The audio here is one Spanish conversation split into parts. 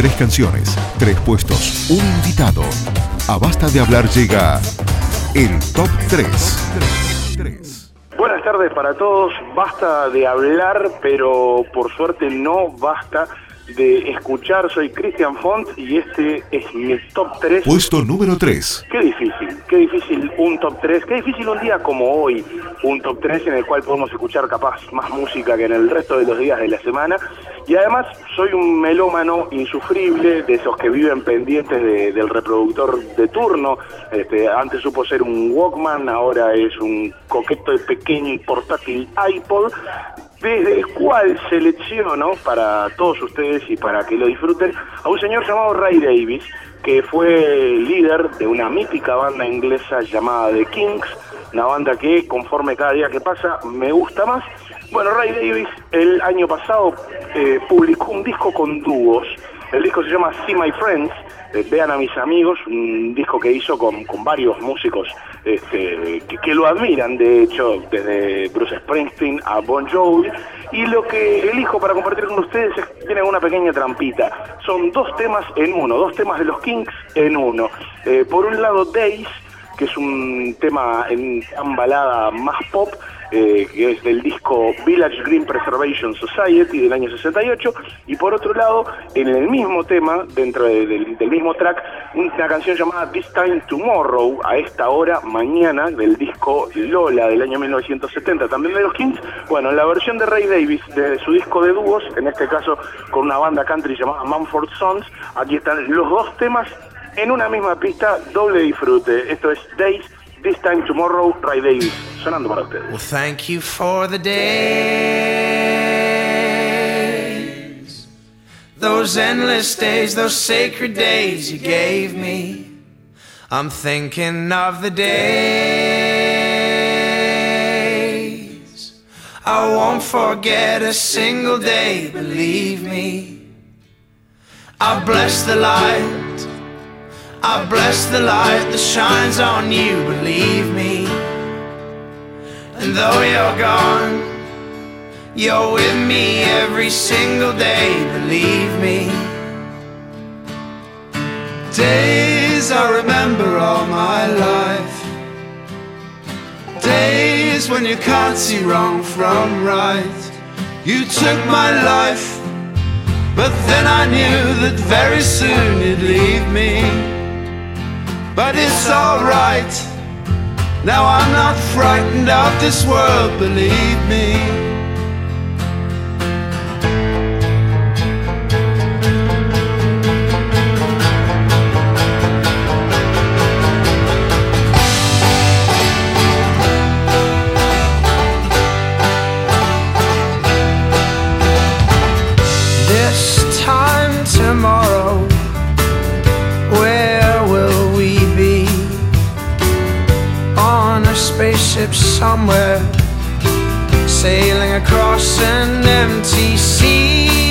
Tres canciones, tres puestos, un invitado. A basta de hablar llega el Top 3. Buenas tardes para todos. Basta de hablar, pero por suerte no basta de escuchar. Soy Cristian Font y este es mi top 3. Puesto número 3. Qué difícil, qué difícil un top 3, qué difícil un día como hoy, un top 3 en el cual podemos escuchar capaz más música que en el resto de los días de la semana. Y además soy un melómano insufrible, de esos que viven pendientes del reproductor de turno. Este, antes supo ser un Walkman, ahora es un coqueto pequeño y portátil iPod desde el cual selecciono para todos ustedes y para que lo disfruten a un señor llamado Ray Davis, que fue líder de una mítica banda inglesa llamada The Kings, una banda que conforme cada día que pasa me gusta más. Bueno, Ray Davis el año pasado eh, publicó un disco con dúos, el disco se llama See My Friends, eh, Vean a mis amigos, un disco que hizo con, con varios músicos este, que, lo admiran, de hecho, desde Bruce Springsteen a Bon Jovi. Y lo que elijo para compartir con ustedes es, tiene una pequeña trampita. Son dos temas en uno, dos temas de los Kings en uno. Eh, por un lado, Days, que es un tema en balada más pop, eh, que es del disco Village Green Preservation Society del año 68, y por otro lado, en el mismo tema, dentro del, mismo track, una canción llamada This Time Tomorrow, a esta hora, mañana, del disco Lola del año 1970, también de los Kings. Bueno, la versión de Ray Davis de su disco de dúos, en este caso con una banda country llamada Mumford Sons, aquí están los dos temas en una misma pista, doble disfrute. Esto es Days This Time Tomorrow, Ray Davis, para ustedes. Well, thank you for the days, those endless days, those sacred days you gave me. I'm thinking of the days. I won't forget a single day, believe me. I bless the light I bless the light that shines on you, believe me. Though you're gone, you're with me every single day, believe me. Days I remember all my life. Days when you can't see wrong from right. You took my life, but then I knew that very soon you'd leave me but it's alright. Now I'm not frightened of this world, believe me. Ship somewhere, sailing across an empty sea.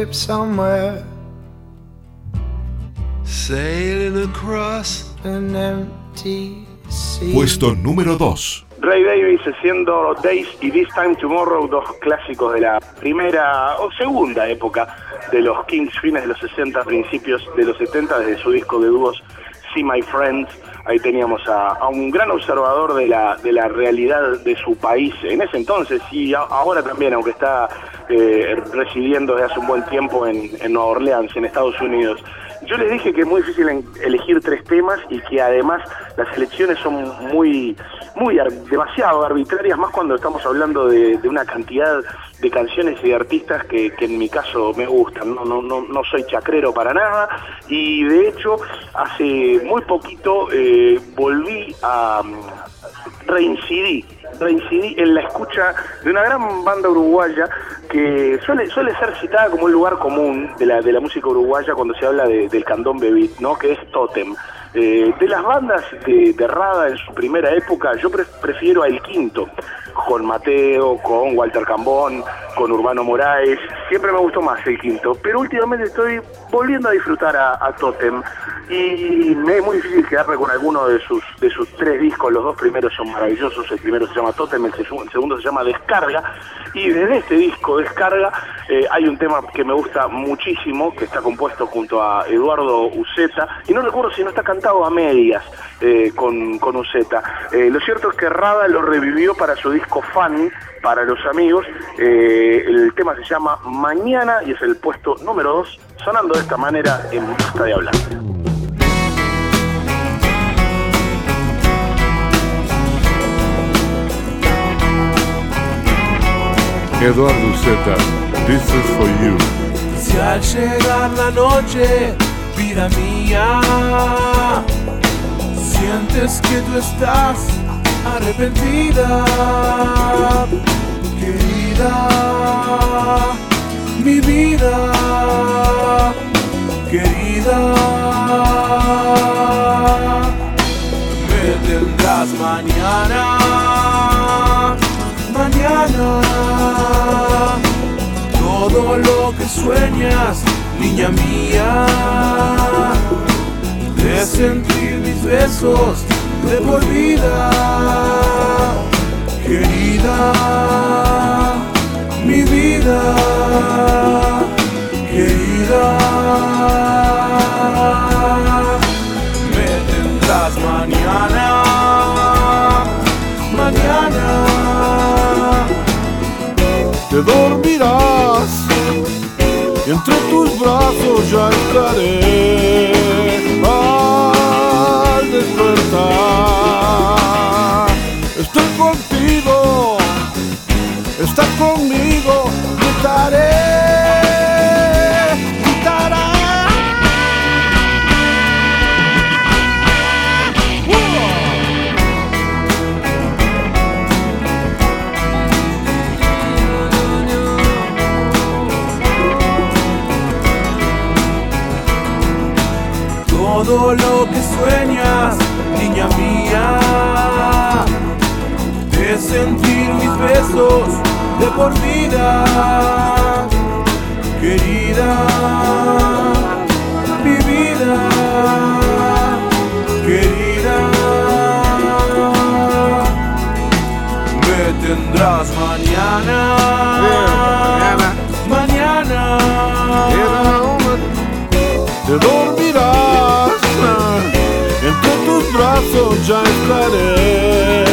Spaceship somewhere. Sailing across an empty sea. Puesto número 2. Ray Davis haciendo Days y This Time Tomorrow, dos clásicos de la primera o segunda época de los Kings, fines de los 60, principios de los 70, desde su disco de dúos See My Friends. Ahí teníamos a, un gran observador de la, de la realidad de su país en ese entonces y ahora también, aunque está eh, residiendo desde hace un buen tiempo en, en Nueva Orleans, en Estados Unidos. Yo les dije que es muy difícil elegir tres temas y que además las elecciones son muy, muy demasiado arbitrarias, más cuando estamos hablando de, una cantidad de canciones y de artistas que, en mi caso me gustan. No, no, no, no soy chacrero para nada y de hecho hace muy poquito eh, volví a reincidí reincidí en la escucha de una gran banda uruguaya que suele, suele ser citada como un lugar común de la, de la música uruguaya cuando se habla del candombe beat, ¿no? que es Totem. Eh, de las bandas de, de, Rada en su primera época, yo prefiero a El Quinto, con Mateo, con Walter Cambón, con Urbano Moraes, siempre me gustó más El Quinto, pero últimamente estoy volviendo a disfrutar a, Totem y me es muy difícil quedarme con alguno de sus, de sus tres discos, los dos primeros son maravillosos, el primero se llama Totem, el, segundo se llama Descarga y desde este disco Descarga eh, hay un tema que me gusta muchísimo, que está compuesto junto a Eduardo Uceta y no recuerdo si no está cantado a medias eh, con, con Uceta. Eh, lo cierto es que Rada lo revivió para su disco Fan, para los amigos. Eh, el tema se llama Mañana y es el puesto número 2, sonando de esta manera en Basta de Hablar. Eduardo Uceta, this is for you. Si al llegar la noche vida mía. Sientes que tú estás arrepentida, querida, mi vida, querida. Me tendrás mañana, mañana. Todo lo que sueñas niña mía, de sentir mis besos de por vida, querida, mi vida, entre tus brazos ya estaré al despertar. Estoy contigo, estás conmigo, todo lo que sueñas, niña mía, de sentir mis besos de por vida, querida, mi vida, querida, me tendrás mañana, mañana, mañana, te ya estaré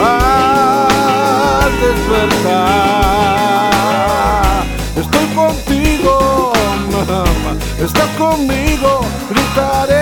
al despertar. Estoy contigo, mamá, estás conmigo, gritaré.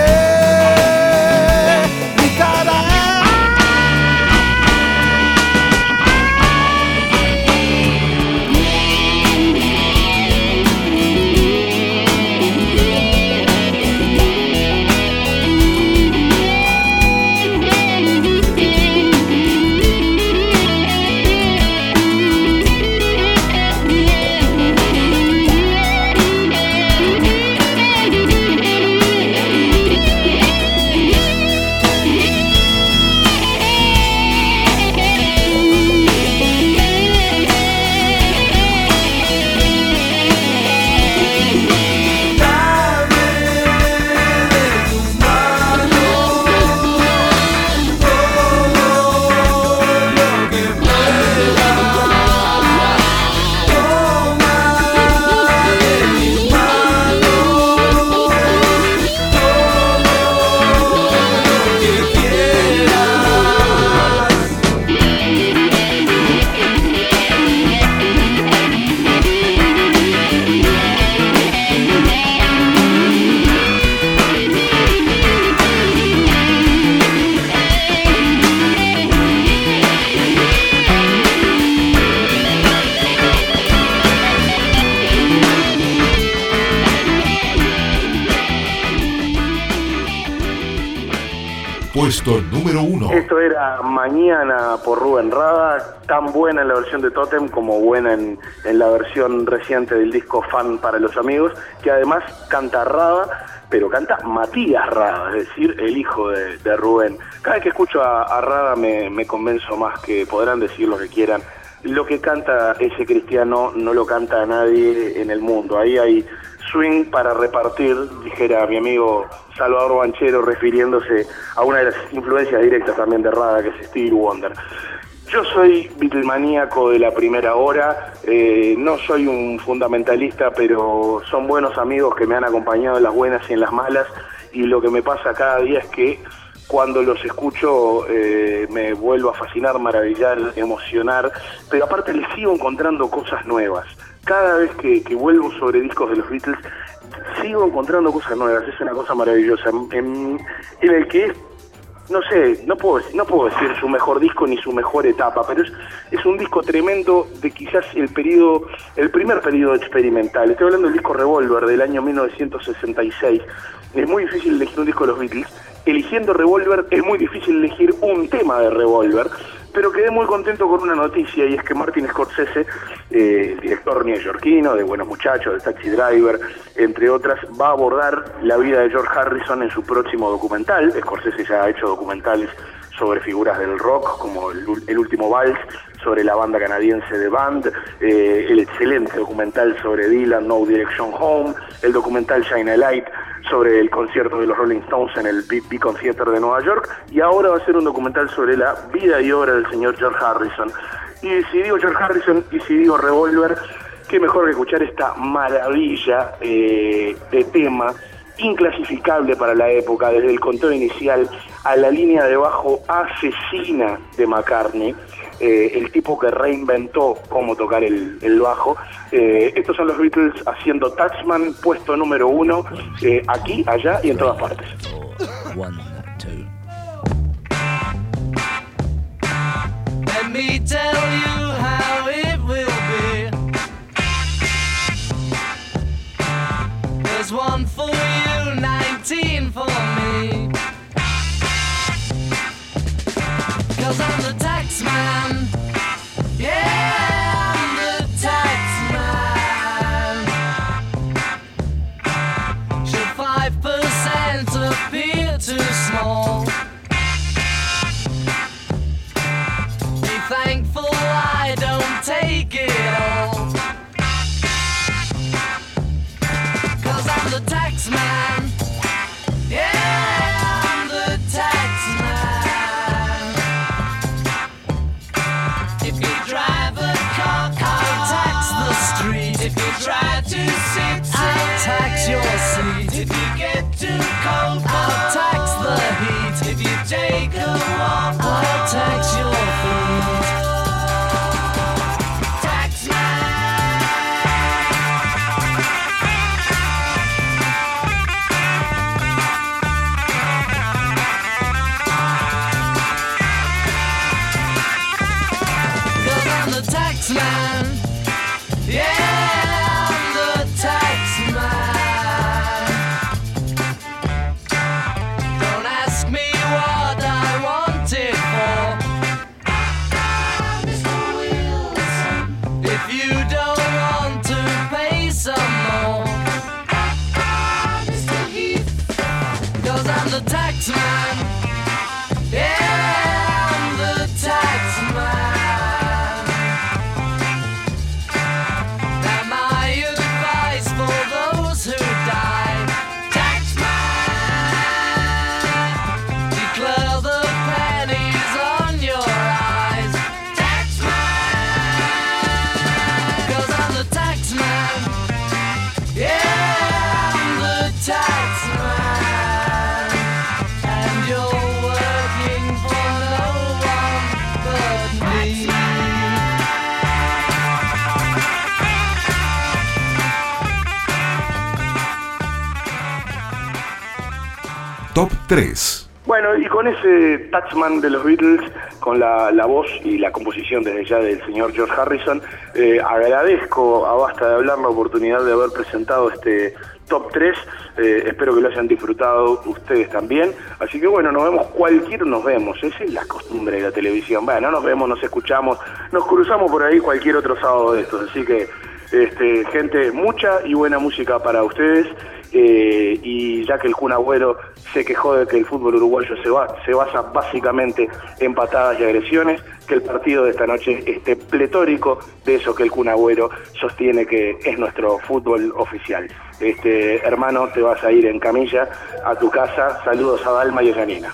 Mañana por Rubén Rada, tan buena en la versión de Totem como buena en, en la versión reciente del disco Fan para los Amigos, que además canta Rada, pero canta Matías Rada, es decir, el hijo de, Rubén. Cada vez que escucho a, a Rada me, me convenzo más que podrán decir lo que quieran. Lo que canta ese cristiano no lo canta nadie en el mundo. Ahí hay swing para repartir, dijera mi amigo Salvador Banchero, refiriéndose a una de las influencias directas también de Rada, que es Stevie Wonder. Yo soy Beatlemaníaco de la primera hora, eh, no soy un fundamentalista, pero son buenos amigos que me han acompañado en las buenas y en las malas, y lo que me pasa cada día es que cuando los escucho eh, me vuelvo a fascinar, maravillar, emocionar, pero aparte les sigo encontrando cosas nuevas. Cada vez que, que vuelvo sobre discos de los Beatles, sigo encontrando cosas nuevas, es una cosa maravillosa, en, en el que es no sé, no puedo, decir su mejor disco ni su mejor etapa, pero es, es un disco tremendo de quizás el periodo, el primer periodo experimental. Estoy hablando del disco Revolver del año 1966. Es muy difícil elegir un disco de los Beatles. Eligiendo Revolver es muy difícil elegir un tema de Revolver pero quedé muy contento con una noticia y es que Martin Scorsese, eh, el director neoyorquino de Buenos Muchachos, de Taxi Driver, entre otras, va a abordar la vida de George Harrison en su próximo documental. Scorsese ya ha hecho documentales sobre figuras del rock, como el, el último Vals, sobre la banda canadiense de Band, eh, el excelente documental sobre Dylan, No Direction Home, el documental Shine a Light sobre el concierto de los Rolling Stones en el Beacon Theater de Nueva York, y ahora va a ser un documental sobre la vida y obra del señor George Harrison. Y si digo George Harrison y si digo Revolver, qué mejor que escuchar esta maravilla eh, de tema inclasificable para la época, desde el conteo inicial a la línea de bajo asesina de McCartney, eh, el tipo que reinventó cómo tocar el, bajo. Eh, estos son los Beatles haciendo Taxman, puesto número uno, eh, aquí, allá y en todas partes. Take it Top 3. Bueno, y con ese Taxman de los Beatles, con la, la voz y la composición desde ya del señor George Harrison, eh, agradezco a Basta de Hablar la oportunidad de haber presentado este top 3. Eh, espero que lo hayan disfrutado ustedes también. Así que bueno, nos vemos cualquier, nos vemos. Esa es la costumbre de la televisión. Bueno, nos vemos, nos escuchamos, nos cruzamos por ahí cualquier otro sábado de estos. Así que, este, gente, mucha y buena música para ustedes. Eh, y ya que el Kun Agüero se quejó de que el fútbol uruguayo se, va, se basa básicamente en patadas y agresiones, que el partido de esta noche esté pletórico de eso que el Kun Agüero sostiene que es nuestro fútbol oficial. Este, hermano, te vas a ir en camilla a tu casa. Saludos a Dalma y a Janina.